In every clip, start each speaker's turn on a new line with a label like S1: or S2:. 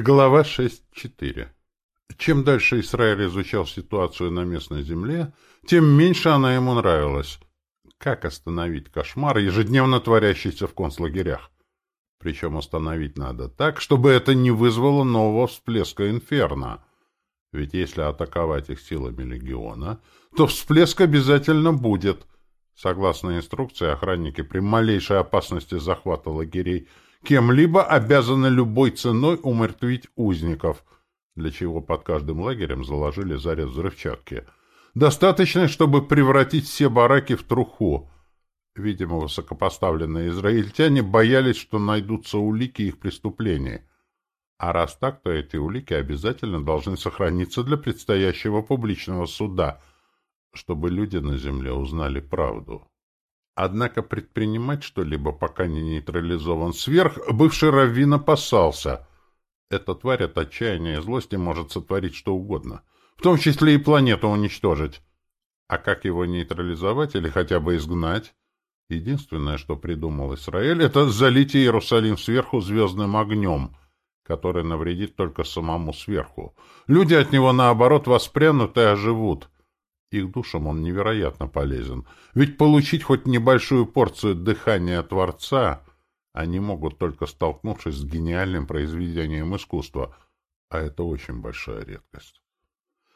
S1: Глава 6.4 Чем дальше Израиль изучал ситуацию на местной земле, тем меньше она ему нравилась. Как остановить кошмар, ежедневно творящийся в концлагерях? Причем остановить надо так, чтобы это не вызвало нового всплеска инферно. Ведь если атаковать их силами легиона, то всплеск обязательно будет. Согласно инструкции, охранники при малейшей опасности захвата лагерей – кем-либо обязаны любой ценой умертвить узников, для чего под каждым лагерем заложили заряд взрывчатки. Достаточно, чтобы превратить все бараки в труху. Видимо, высокопоставленные израильтяне боялись, что найдутся улики их преступлений. А раз так, то эти улики обязательно должны сохраниться для предстоящего публичного суда, чтобы люди на земле узнали правду. Однако предпринимать что-либо, пока не нейтрализован сверх, бывший раввин опасался. Эта тварь от отчаяния и злости может сотворить что угодно, в том числе и планету уничтожить. А как его нейтрализовать или хотя бы изгнать? Единственное, что придумал Израиль, это залить Иерусалим сверху звездным огнем, который навредит только самому сверху. Люди от него, наоборот, воспрянут и оживут. Их душам он невероятно полезен. Ведь получить хоть небольшую порцию дыхания Творца они могут только столкнувшись с гениальным произведением искусства, а это очень большая редкость.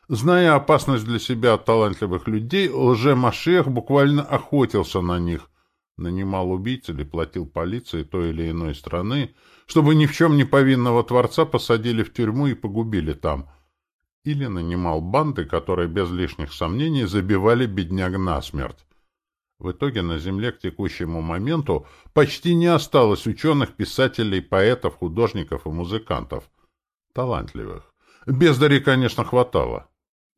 S1: Зная опасность для себя от талантливых людей, лже-машех буквально охотился на них, нанимал убийц или платил полиции той или иной страны, чтобы ни в чем не повинного Творца посадили в тюрьму и погубили там — или нанимал банды, которые без лишних сомнений забивали бедняк насмерть. В итоге на Земле к текущему моменту почти не осталось ученых, писателей, поэтов, художников и музыкантов. Талантливых. Бездари, конечно, хватало.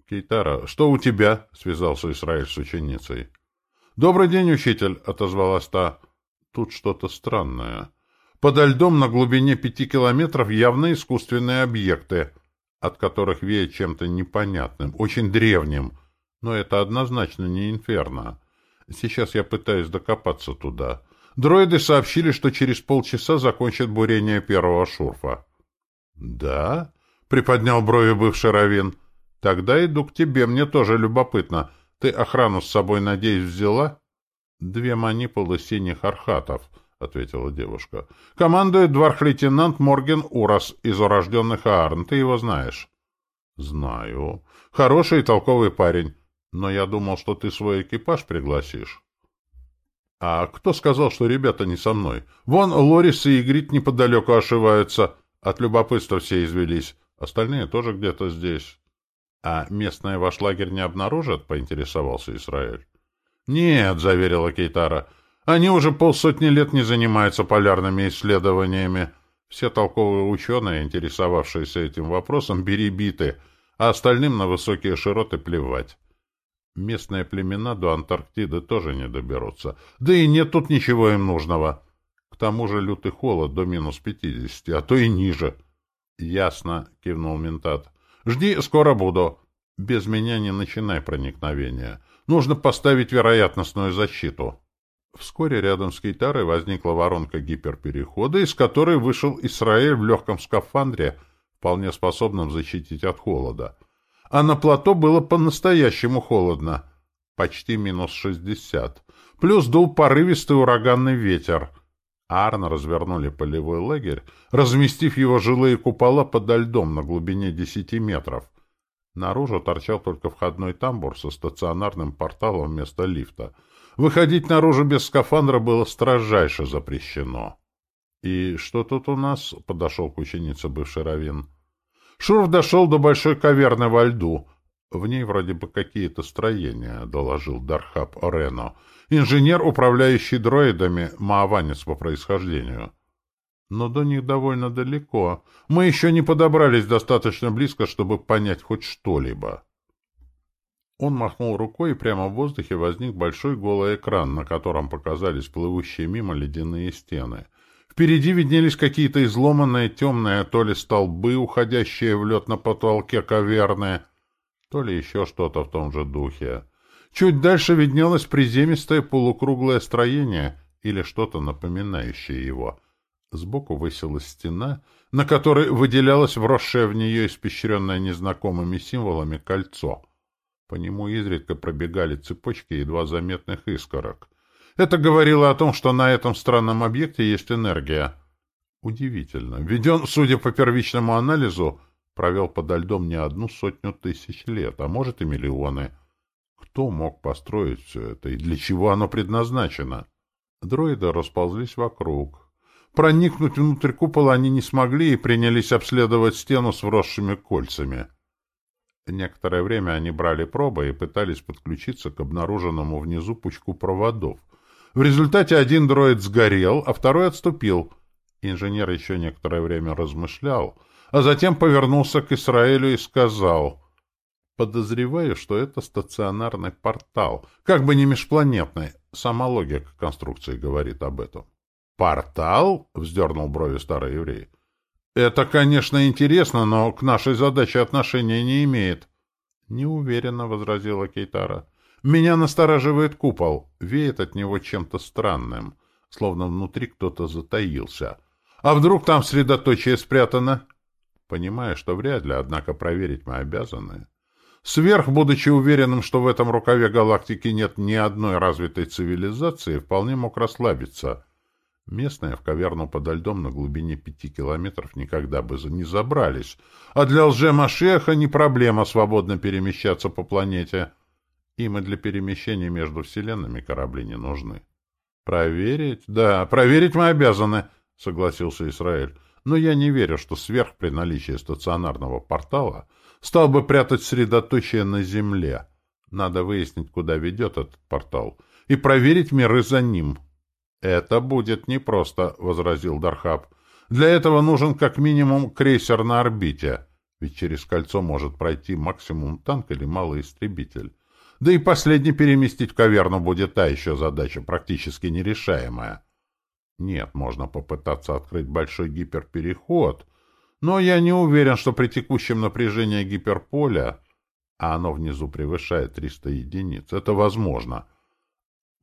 S1: «Кейтара, что у тебя?» — связался Израиль с ученицей. «Добрый день, учитель!» — отозвалась та. «Тут что-то странное. Подо льдом на глубине пяти километров явно искусственные объекты — от которых веет чем-то непонятным, очень древним. Но это однозначно не инферно. Сейчас я пытаюсь докопаться туда. Дроиды сообщили, что через полчаса закончат бурение первого шурфа. — Да? — приподнял брови бывший Равин. — Тогда иду к тебе, мне тоже любопытно. Ты охрану с собой, надеюсь, взяла? — Две манипулы синих архатов —— ответила девушка. — Командует дворх-лейтенант Морген Урас из урожденных Аарн. Ты его знаешь? — Знаю. Хороший и толковый парень. Но я думал, что ты свой экипаж пригласишь. — А кто сказал, что ребята не со мной? Вон Лорис и Игрит неподалеку ошиваются. От любопытства все извелись. Остальные тоже где-то здесь. — А местные ваш лагерь не обнаружат? — поинтересовался Израиль. — Нет, — заверила Кейтара. — они уже полсотни лет не занимаются полярными исследованиями. Все толковые ученые, интересовавшиеся этим вопросом, перебиты, а остальным на высокие широты плевать. Местные племена до Антарктиды тоже не доберутся. Да и нет тут ничего им нужного. К тому же лютый холод до минус пятидесяти, а то и ниже. — Ясно, — кивнул ментат. — Жди, скоро буду. Без меня не начинай проникновение. Нужно поставить вероятностную защиту. Вскоре рядом с Кейтарой возникла воронка гиперперехода, из которой вышел Исраэль в легком скафандре, вполне способном защитить от холода. А на плато было по-настоящему холодно. Почти минус шестьдесят. Плюс дул порывистый ураганный ветер. Арн развернули полевой лагерь, разместив его жилые купола подо льдом на глубине десяти метров. Наружу торчал только входной тамбур со стационарным порталом вместо лифта — Выходить наружу без скафандра было строжайше запрещено. — И что тут у нас? — подошел к ученице бывший раввин. Шуров дошел до большой каверны во льду. В ней вроде бы какие-то строения, — доложил Дархаб Орено. Инженер, управляющий дроидами, мааванец по происхождению. Но до них довольно далеко. Мы еще не подобрались достаточно близко, чтобы понять хоть что-либо. Он махнул рукой, и прямо в воздухе возник большой голый экран, на котором показались плывущие мимо ледяные стены. Впереди виднелись какие-то изломанные темные то ли столбы, уходящие в лед на потолке каверны, то ли еще что-то в том же духе. Чуть дальше виднелось приземистое полукруглое строение или что-то напоминающее его. Сбоку высилась стена, на которой выделялось вросшее в нее испещренное незнакомыми символами кольцо. По нему изредка пробегали цепочки едва заметных искорок. Это говорило о том, что на этом странном объекте есть энергия. Удивительно, ведь он, судя по первичному анализу, провел подо льдом не одну сотню тысяч лет, а может и миллионы. Кто мог построить все это и для чего оно предназначено? Дроиды расползлись вокруг. Проникнуть внутрь купола они не смогли и принялись обследовать стену с вросшими кольцами. Некоторое время они брали пробы и пытались подключиться к обнаруженному внизу пучку проводов. В результате один дроид сгорел, а второй отступил. Инженер еще некоторое время размышлял, а затем повернулся к Израилю и сказал, «Подозреваю, что это стационарный портал, как бы не межпланетный. Сама логика конструкции говорит об этом». «Портал?» — вздернул брови старый еврей. «Это, конечно, интересно, но к нашей задаче отношения не имеет». «Неуверенно», — возразила Кейтара. «Меня настораживает купол. Веет от него чем-то странным, словно внутри кто-то затаился. А вдруг там средоточие спрятано?» Понимая, что вряд ли, однако проверить мы обязаны. Сверх, будучи уверенным, что в этом рукаве галактики нет ни одной развитой цивилизации, вполне мог расслабиться — Местные в каверну подо льдом на глубине пяти километров никогда бы не забрались, а для лже-машеха не проблема свободно перемещаться по планете. Им и для перемещения между вселенными корабли не нужны. «Проверить? Да, проверить мы обязаны», — согласился Израиль. «Но я не верю, что сверх при наличии стационарного портала стал бы прятать средоточие на Земле. Надо выяснить, куда ведет этот портал, и проверить миры за ним». «Это будет непросто», — возразил Дархаб. «Для этого нужен как минимум крейсер на орбите, ведь через кольцо может пройти максимум танк или малый истребитель. Да и последний переместить в каверну будет та еще задача, практически нерешаемая. Нет, можно попытаться открыть большой гиперпереход, но я не уверен, что при текущем напряжении гиперполя, а оно внизу превышает 300 единиц, это возможно».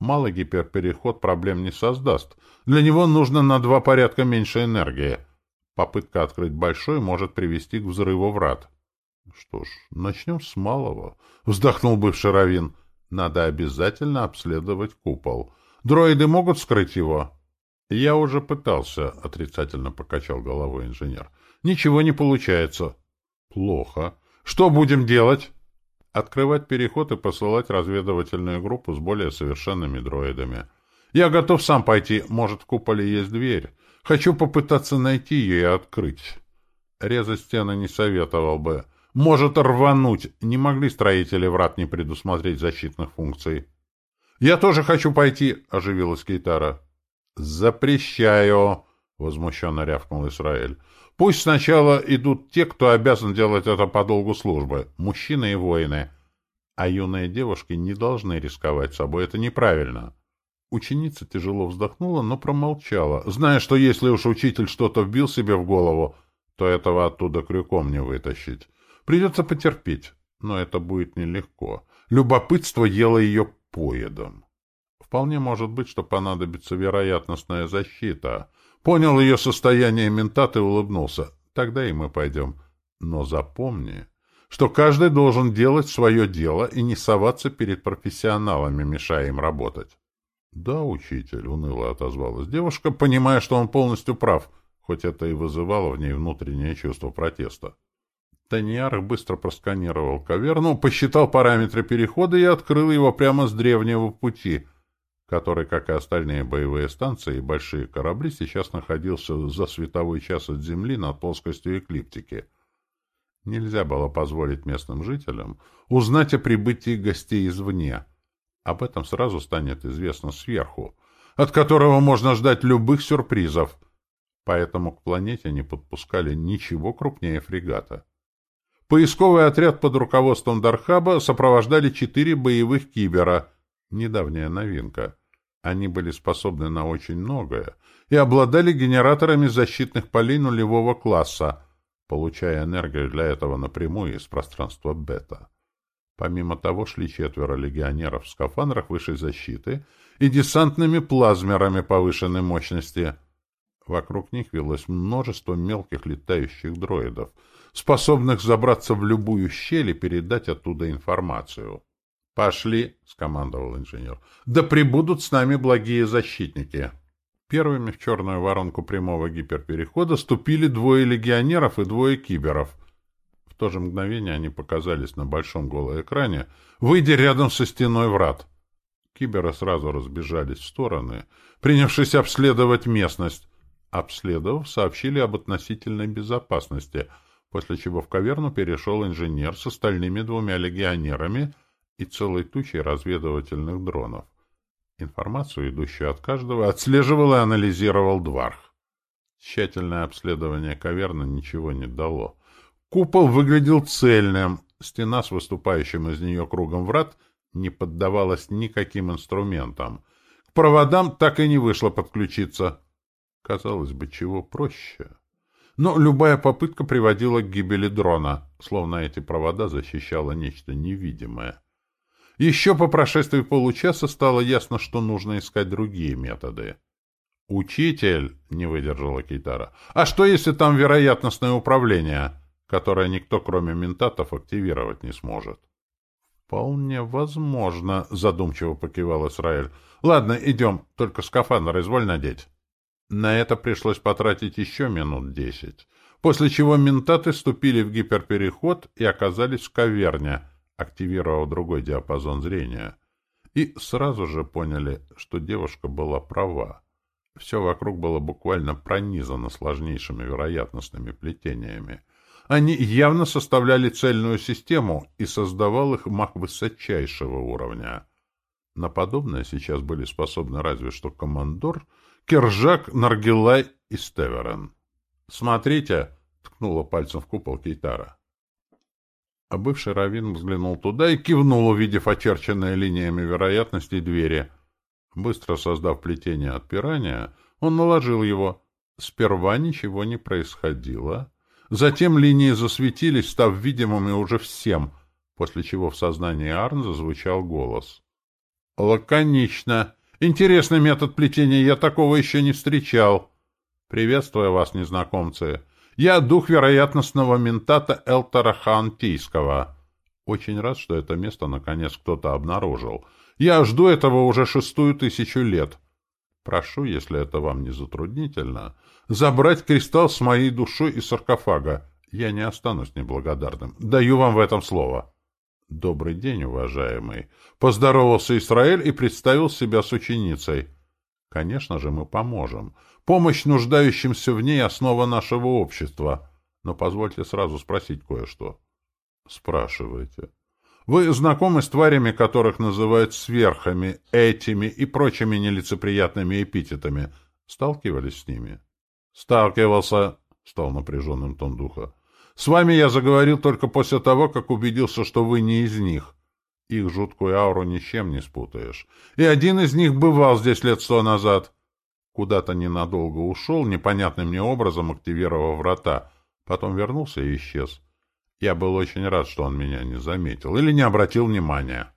S1: Малый гиперпереход проблем не создаст. Для него нужно на два порядка меньше энергии. Попытка открыть большой может привести к взрыву врат. Что ж, начнем с малого. Вздохнул бывший Равин. Надо обязательно обследовать купол. Дроиды могут скрыть его? Я уже пытался, отрицательно покачал головой инженер. Ничего не получается. Плохо. Что будем делать? Открывать переход и посылать разведывательную группу с более совершенными дроидами. Я готов сам пойти, может, в куполе есть дверь. Хочу попытаться найти ее и открыть. Резать стены не советовал бы. Может рвануть. Не могли строители врат не предусмотреть защитных функций. «Я тоже хочу пойти», — оживилась Кейтара. «Запрещаю», — возмущенно рявкнул Израиль. Пусть сначала идут те, кто обязан делать это по долгу службы, мужчины и воины. А юные девушки не должны рисковать собой, это неправильно. Ученица тяжело вздохнула, но промолчала, зная, что если уж учитель что-то вбил себе в голову, то этого оттуда крюком не вытащить. Придется потерпеть, но это будет нелегко. Любопытство ело ее поедом. Вполне может быть, что понадобится вероятностная защита — Понял ее состояние ментат и улыбнулся. Тогда и мы пойдем. Но запомни, что каждый должен делать свое дело и не соваться перед профессионалами, мешая им работать. — Да, учитель, — уныло отозвалась девушка, понимая, что он полностью прав, хоть это и вызывало в ней внутреннее чувство протеста. Таньяр быстро просканировал каверну, посчитал параметры перехода и открыл его прямо с древнего пути, который, как и остальные боевые станции и большие корабли, сейчас находился за световой час от Земли над плоскостью эклиптики. Нельзя было позволить местным жителям узнать о прибытии гостей извне. Об этом сразу станет известно сверху, от которого можно ждать любых сюрпризов. Поэтому к планете не подпускали ничего крупнее фрегата. Поисковый отряд под руководством Дархаба сопровождали четыре боевых кибера — недавняя новинка — они были способны на очень многое и обладали генераторами защитных полей нулевого класса, получая энергию для этого напрямую из пространства бета. Помимо того шли четверо легионеров в скафандрах высшей защиты и десантными плазмерами повышенной мощности. Вокруг них велось множество мелких летающих дроидов, способных забраться в любую щель и передать оттуда информацию. «Пошли», — скомандовал инженер. «Да прибудут с нами благие защитники». Первыми в черную воронку прямого гиперперехода ступили двое легионеров и двое киберов. В то же мгновение они показались на большом голоэкране, выйдя рядом со стеной врат. Киберы сразу разбежались в стороны, принявшись обследовать местность. Обследовав, сообщили об относительной безопасности, после чего в каверну перешел инженер с остальными двумя легионерами и целой тучей разведывательных дронов. Информацию, идущую от каждого, отслеживал и анализировал Дварх. Тщательное обследование каверны ничего не дало. Купол выглядел цельным, стена с выступающим из нее кругом врат не поддавалась никаким инструментам. К проводам так и не вышло подключиться. Казалось бы, чего проще. Но любая попытка приводила к гибели дрона, словно эти провода защищало нечто невидимое. Еще по прошествии получаса стало ясно, что нужно искать другие методы. «Учитель!» — не выдержала Кейтара. «А что, если там вероятностное управление, которое никто, кроме ментатов, активировать не сможет?» «Вполне возможно», — задумчиво покивал Исраэль. «Ладно, идем, только скафандр изволь надеть». На это пришлось потратить еще минут десять, после чего ментаты ступили в гиперпереход и оказались в каверне — активировав другой диапазон зрения, и сразу же поняли, что девушка была права. Все вокруг было буквально пронизано сложнейшими вероятностными плетениями. Они явно составляли цельную систему, и создавал их маг высочайшего уровня. На подобное сейчас были способны разве что Командор, Кержак, Наргилай и Стеверен. «Смотрите!» — ткнула пальцем в купол Кейтара. А бывший раввин взглянул туда и кивнул, увидев очерченные линиями вероятности двери. Быстро создав плетение отпирания, он наложил его. Сперва ничего не происходило. Затем линии засветились, став видимыми уже всем, после чего в сознании Арн зазвучал голос. «Лаконично. Интересный метод плетения, я такого еще не встречал. Приветствую вас, незнакомцы. Я дух вероятностного ментата Элтора Хаантийского. Очень рад, что это место наконец кто-то обнаружил. Я жду этого уже шестую тысячу лет. Прошу, если это вам не затруднительно, забрать кристалл с моей душой из саркофага. Я не останусь неблагодарным. Даю вам в этом слово. Добрый день, уважаемый. Поздоровался Израиль и представил себя с ученицей. Конечно же, мы поможем. Помощь нуждающимся в ней — основа нашего общества. Но позвольте сразу спросить кое-что. Спрашивайте. Вы знакомы с тварями, которых называют сверхами, этими и прочими нелицеприятными эпитетами? Сталкивались с ними? Сталкивался, — стал напряженным тон духа. С вами я заговорил только после того, как убедился, что вы не из них. Их жуткую ауру ни с чем не спутаешь. И один из них бывал здесь лет сто назад. Куда-то ненадолго ушел, непонятным мне образом активировав врата. Потом вернулся и исчез. Я был очень рад, что он меня не заметил или не обратил внимания.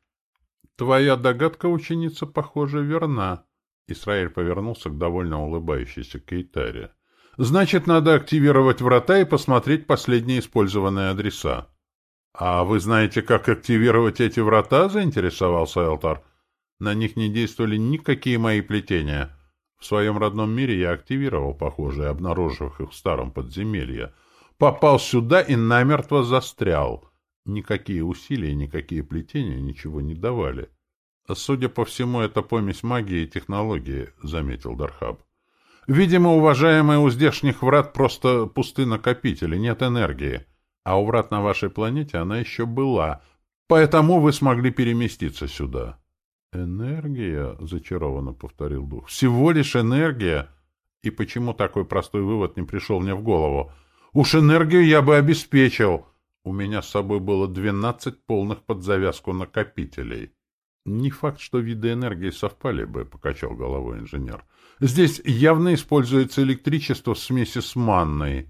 S1: Твоя догадка, ученица, похоже, верна. Исраиль повернулся к довольно улыбающейся Кейтаре. Значит, надо активировать врата и посмотреть последние использованные адреса. «А вы знаете, как активировать эти врата?» — заинтересовался Элтар. «На них не действовали никакие мои плетения. В своем родном мире я активировал похожие, обнаружив их в старом подземелье. Попал сюда и намертво застрял. Никакие усилия, никакие плетения ничего не давали. Судя по всему, это помесь магии и технологии», — заметил Дархаб. «Видимо, уважаемые у здешних врат просто пусты накопители, нет энергии». А у врат на вашей планете она еще была, поэтому вы смогли переместиться сюда. «Энергия?» — зачарованно повторил дух. «Всего лишь энергия?» И почему такой простой вывод не пришел мне в голову? «Уж энергию я бы обеспечил!» У меня с собой было двенадцать полных под завязку накопителей. «Не факт, что виды энергии совпали бы», — покачал головой инженер. «Здесь явно используется электричество в смеси с манной».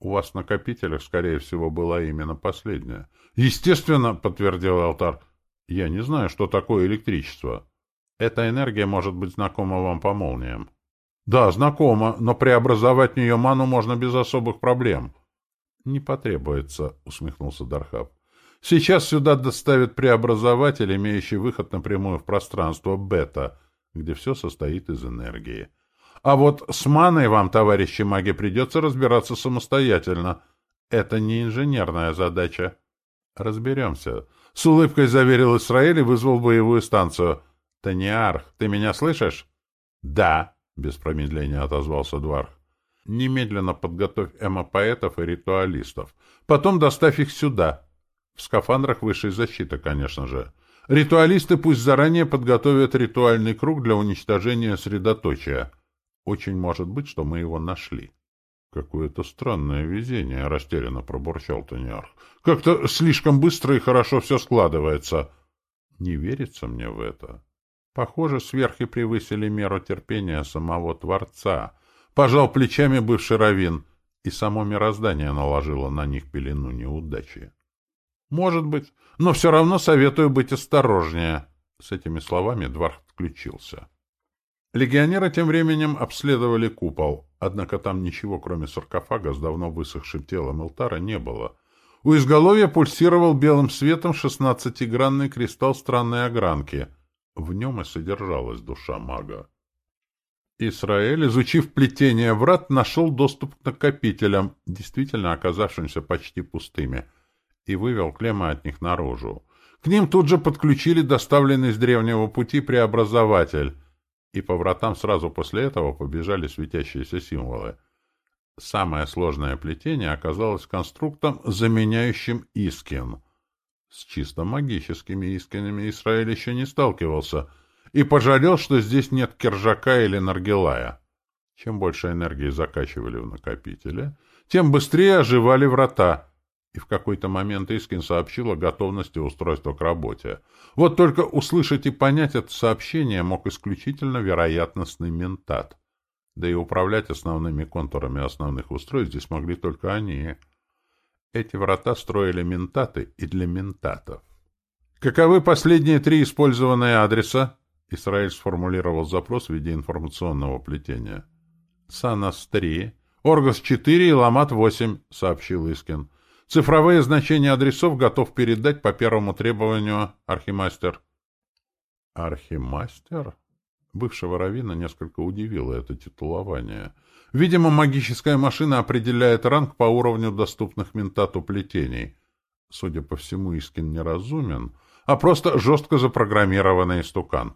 S1: У вас в накопителях, скорее всего, была именно последняя. Естественно, подтвердил Алтар. Я не знаю, что такое электричество. Эта энергия может быть знакома вам по молниям. Да, знакомо, но преобразовать в нее ману можно без особых проблем. Не потребуется, усмехнулся Дархаб. Сейчас сюда доставят преобразователь, имеющий выход напрямую в пространство бета, где все состоит из энергии. А вот с маной вам, товарищи маги, придется разбираться самостоятельно. Это не инженерная задача. Разберемся. С улыбкой заверил Израиль и вызвал боевую станцию. Таниарх, ты меня слышишь? Да, без промедления отозвался Дварх. Немедленно подготовь эмо-поэтов и ритуалистов. Потом доставь их сюда. В скафандрах высшей защиты, конечно же. Ритуалисты пусть заранее подготовят ритуальный круг для уничтожения средоточия. Очень может быть, что мы его нашли. Какое-то странное везение, растерянно пробурчал Таниарх. Как-то слишком быстро и хорошо все складывается. Не верится мне в это. Похоже, сверхи превысили меру терпения самого Творца. Пожал плечами бывший равин, и само мироздание наложило на них пелену неудачи. Может быть, но все равно советую быть осторожнее. С этими словами Дварх отключился. Легионеры тем временем обследовали купол, однако там ничего, кроме саркофага с давно высохшим телом Элтара, не было. У изголовья пульсировал белым светом шестнадцатигранный кристалл странной огранки. В нем и содержалась душа мага. Исраэль, изучив плетение врат, нашел доступ к накопителям, действительно оказавшимся почти пустыми — и вывел клеммы от них наружу. К ним тут же подключили доставленный с древнего пути преобразователь, и по вратам сразу после этого побежали светящиеся символы. Самое сложное плетение оказалось конструктом, заменяющим Искин. С чисто магическими Искинами Израиль еще не сталкивался и пожалел, что здесь нет Кержака или Наргилая. Чем больше энергии закачивали в накопителе, тем быстрее оживали врата — и в какой-то момент Искин сообщил о готовности устройства к работе. Вот только услышать и понять это сообщение мог исключительно вероятностный ментат. Да и управлять основными контурами основных устройств здесь могли только они. Эти врата строили ментаты и для ментатов. Каковы последние три использованные адреса? Исраиль сформулировал запрос в виде информационного плетения. «Санас-3», «Оргас-4» и «Ламат-8», — сообщил Искин. Цифровые значения адресов готов передать по первому требованию, Архимастер. Архимастер? Бывшего равина несколько удивило это титулование. Видимо, магическая машина определяет ранг по уровню доступных ментату плетений. Судя по всему, Искин неразумен, а просто жестко запрограммированный истукан.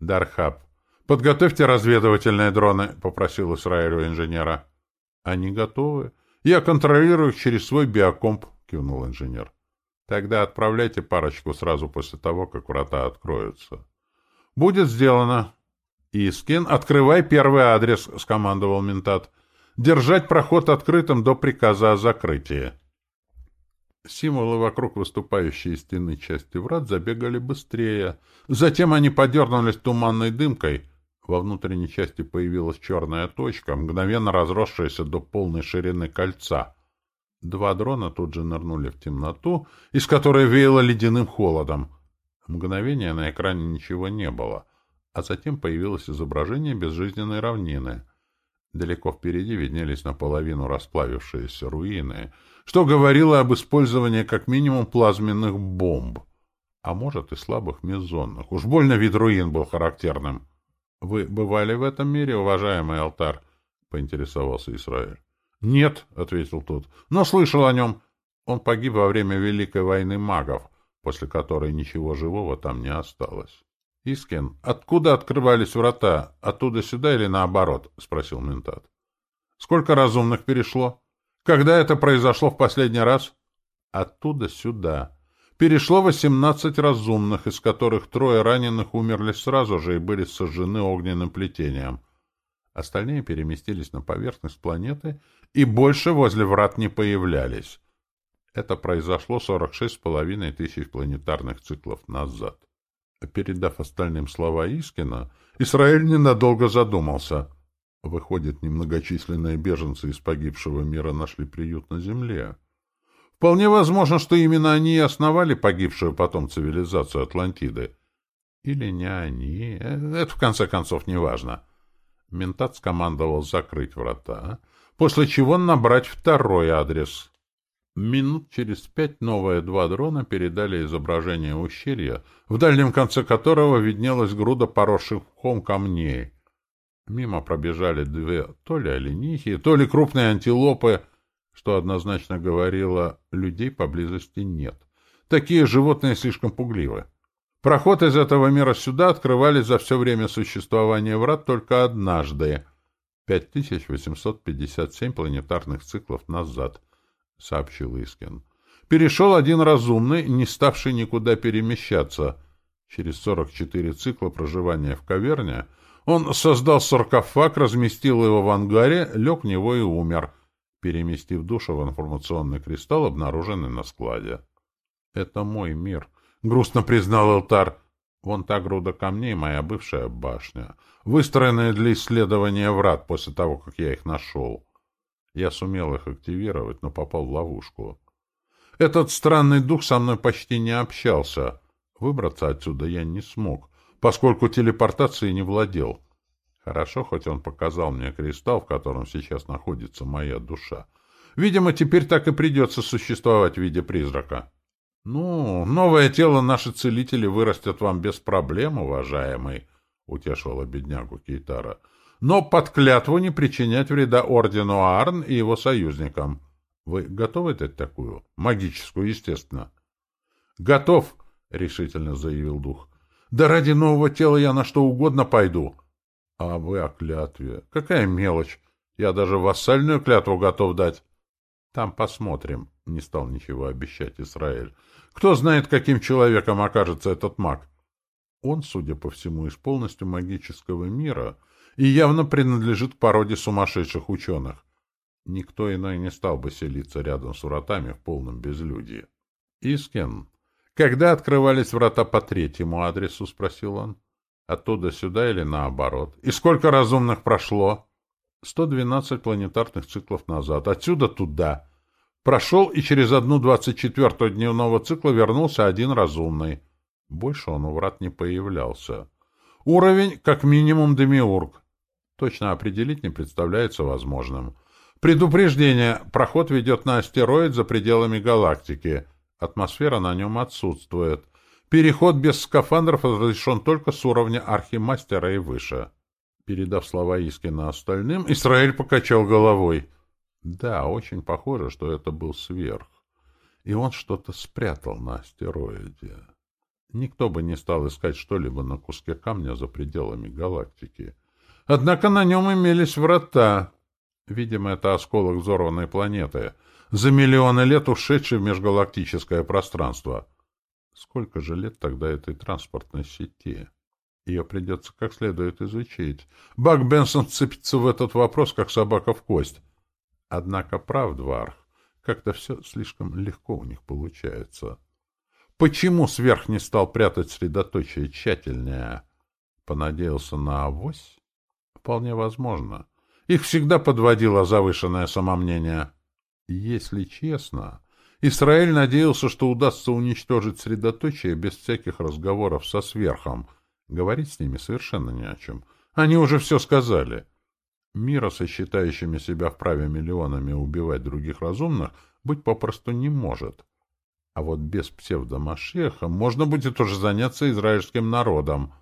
S1: Дархаб, подготовьте разведывательные дроны, — попросил Исраилю инженера. Они готовы. Я контролирую их через свой биокомп, кивнул инженер. Тогда отправляйте парочку сразу после того, как врата откроются. Будет сделано. Искин, открывай первый адрес, скомандовал ментат. Держать проход открытым до приказа о закрытии. Символы вокруг выступающей стены части врат забегали быстрее. Затем они подернулись туманной дымкой — во внутренней части появилась черная точка, мгновенно разросшаяся до полной ширины кольца. Два дрона тут же нырнули в темноту, из которой веяло ледяным холодом. Мгновение на экране ничего не было, а затем появилось изображение безжизненной равнины. Далеко впереди виднелись наполовину расплавившиеся руины, что говорило об использовании как минимум плазменных бомб, а может и слабых мезонных. Уж больно вид руин был характерным. — Вы бывали в этом мире, уважаемый алтарь? — поинтересовался Израиль. — Нет, — ответил тот, — но слышал о нем. Он погиб во время Великой войны магов, после которой ничего живого там не осталось. — Искин, откуда открывались врата? Оттуда сюда или наоборот? — спросил ментат. — Сколько разумных перешло? Когда это произошло в последний раз? — Оттуда сюда перешло 18 разумных, из которых трое раненых умерли сразу же и были сожжены огненным плетением. Остальные переместились на поверхность планеты и больше возле врат не появлялись. Это произошло 46,5 тысяч планетарных циклов назад. Передав остальным слова Искина, Израиль ненадолго задумался. Выходит, немногочисленные беженцы из погибшего мира нашли приют на Земле. Вполне возможно, что именно они и основали погибшую потом цивилизацию Атлантиды. Или не они. Это, в конце концов, не важно. Ментат скомандовал закрыть врата, после чего набрать второй адрес. Минут через пять новые два дрона передали изображение ущелья, в дальнем конце которого виднелась груда поросших мхом камней. Мимо пробежали две то ли оленихи, то ли крупные антилопы, что однозначно говорило, людей поблизости нет. Такие животные слишком пугливы. Проход из этого мира сюда открывали за все время существования врат только однажды, 5857 планетарных циклов назад, — сообщил Искин. Перешел один разумный, не ставший никуда перемещаться. Через 44 цикла проживания в каверне он создал саркофаг, разместил его в ангаре, лег в него и умер, переместив душу в информационный кристалл, обнаруженный на складе. — Это мой мир, — грустно признал Элтар. — Вон та груда камней — моя бывшая башня, выстроенная для исследования врат после того, как я их нашел. Я сумел их активировать, но попал в ловушку. Этот странный дух со мной почти не общался. Выбраться отсюда я не смог, поскольку телепортацией не владел. Хорошо, хоть он показал мне кристалл, в котором сейчас находится моя душа. Видимо, теперь так и придется существовать в виде призрака. «Ну, новое тело наши целители вырастет вам без проблем, уважаемый», — утешила беднягу Кейтара. «Но под клятву не причинять вреда Ордену Арн и его союзникам. Вы готовы дать такую? Магическую, естественно». «Готов», — решительно заявил дух. «Да ради нового тела я на что угодно пойду». «А вы о клятве? Какая мелочь! Я даже вассальную клятву готов дать». «Там посмотрим», — не стал ничего обещать Израиль. Кто знает, каким человеком окажется этот маг? Он, судя по всему, из полностью магического мира и явно принадлежит к породе сумасшедших ученых. Никто иной не стал бы селиться рядом с вратами в полном безлюдии. «Искин, когда открывались врата по третьему адресу?» — спросил он. «Оттуда сюда или наоборот? И сколько разумных прошло?» «Сто двенадцать планетарных циклов назад. Отсюда туда. Прошел и через одну двадцать четвертую дневного цикла вернулся один разумный. Больше он у врат не появлялся. Уровень, как минимум, демиург. Точно определить не представляется возможным. Предупреждение. Проход ведет на астероид за пределами галактики. Атмосфера на нем отсутствует. Переход без скафандров разрешен только с уровня архимастера и выше. Передав слова Искина остальным, Израиль покачал головой. Да, очень похоже, что это был сверх. И он что-то спрятал на астероиде. Никто бы не стал искать что-либо на куске камня за пределами галактики. Однако на нем имелись врата. Видимо, это осколок взорванной планеты, за миллионы лет ушедший в межгалактическое пространство. Сколько же лет тогда этой транспортной сети? Ее придется как следует изучить. Бак Бенсон цепится в этот вопрос, как собака в кость. Однако прав Дварх, как-то все слишком легко у них получается. Почему сверх не стал прятать средоточие тщательнее? Понадеялся на авось? Вполне возможно. Их всегда подводило завышенное самомнение. Если честно, Израиль надеялся, что удастся уничтожить средоточие без всяких разговоров со сверхом. Говорить с ними совершенно не о чем. Они уже все сказали. — Мира, со считающими себя вправе миллионами убивать других разумных, быть попросту не может. А вот без псевдомашеха можно будет уже заняться израильским народом.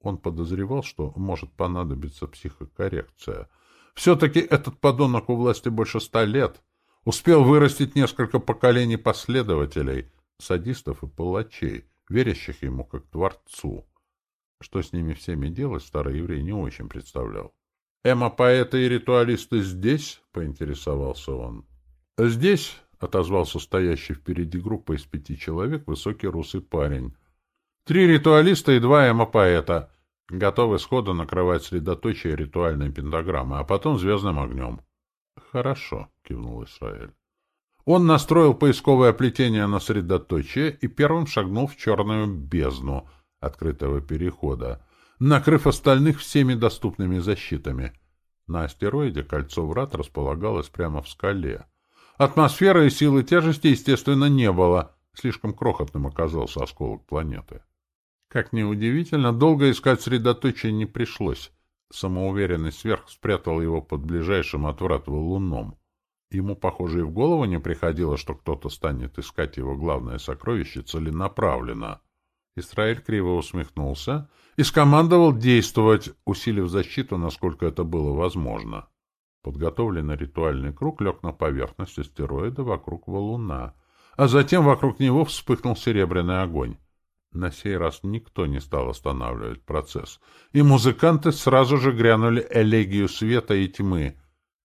S1: Он подозревал, что может понадобиться психокоррекция. Все-таки этот подонок у власти больше ста лет. Успел вырастить несколько поколений последователей, садистов и палачей, верящих ему как творцу. Что с ними всеми делать, старый еврей не очень представлял. «Эмо-поэты и ритуалисты здесь?» — поинтересовался он. «Здесь?» — отозвался стоящий впереди группа из пяти человек высокий русый парень. «Три ритуалиста и два эмо-поэта. Готовы сходу накрывать средоточие ритуальной пентаграммы, а потом звездным огнем». «Хорошо», — кивнул Исраэль. Он настроил поисковое плетение на средоточие и первым шагнул в черную бездну открытого перехода — накрыв остальных всеми доступными защитами. На астероиде кольцо врат располагалось прямо в скале. Атмосферы и силы тяжести, естественно, не было. Слишком крохотным оказался осколок планеты. Как ни удивительно, долго искать средоточие не пришлось. Самоуверенный сверх спрятал его под ближайшим от врат валуном. Ему, похоже, и в голову не приходило, что кто-то станет искать его главное сокровище целенаправленно. Исраиль криво усмехнулся и скомандовал действовать, усилив защиту, насколько это было возможно. Подготовленный ритуальный круг лег на поверхность астероида вокруг валуна, а затем вокруг него вспыхнул серебряный огонь. На сей раз никто не стал останавливать процесс, и музыканты сразу же грянули элегию света и тьмы,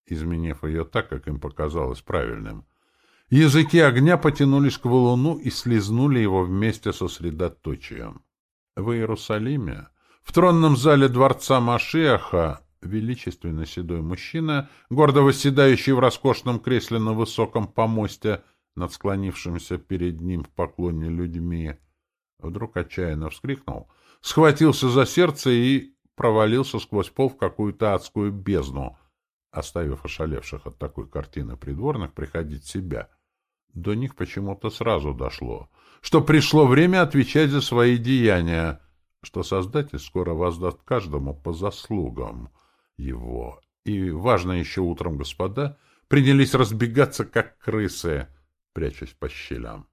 S1: изменив ее так, как им показалось правильным. Языки огня потянулись к валуну и слезнули его вместе со средоточием. В Иерусалиме, в тронном зале дворца Машиаха, величественно седой мужчина, гордо восседающий в роскошном кресле на высоком помосте над склонившимся перед ним в поклоне людьми, Вдруг отчаянно вскрикнул, схватился за сердце и провалился сквозь пол в какую-то адскую бездну, оставив ошалевших от такой картины придворных приходить в себя. До них почему-то сразу дошло, что пришло время отвечать за свои деяния, что Создатель скоро воздаст каждому по заслугам его. И, важно еще утром, господа, принялись разбегаться, как крысы, прячась по щелям.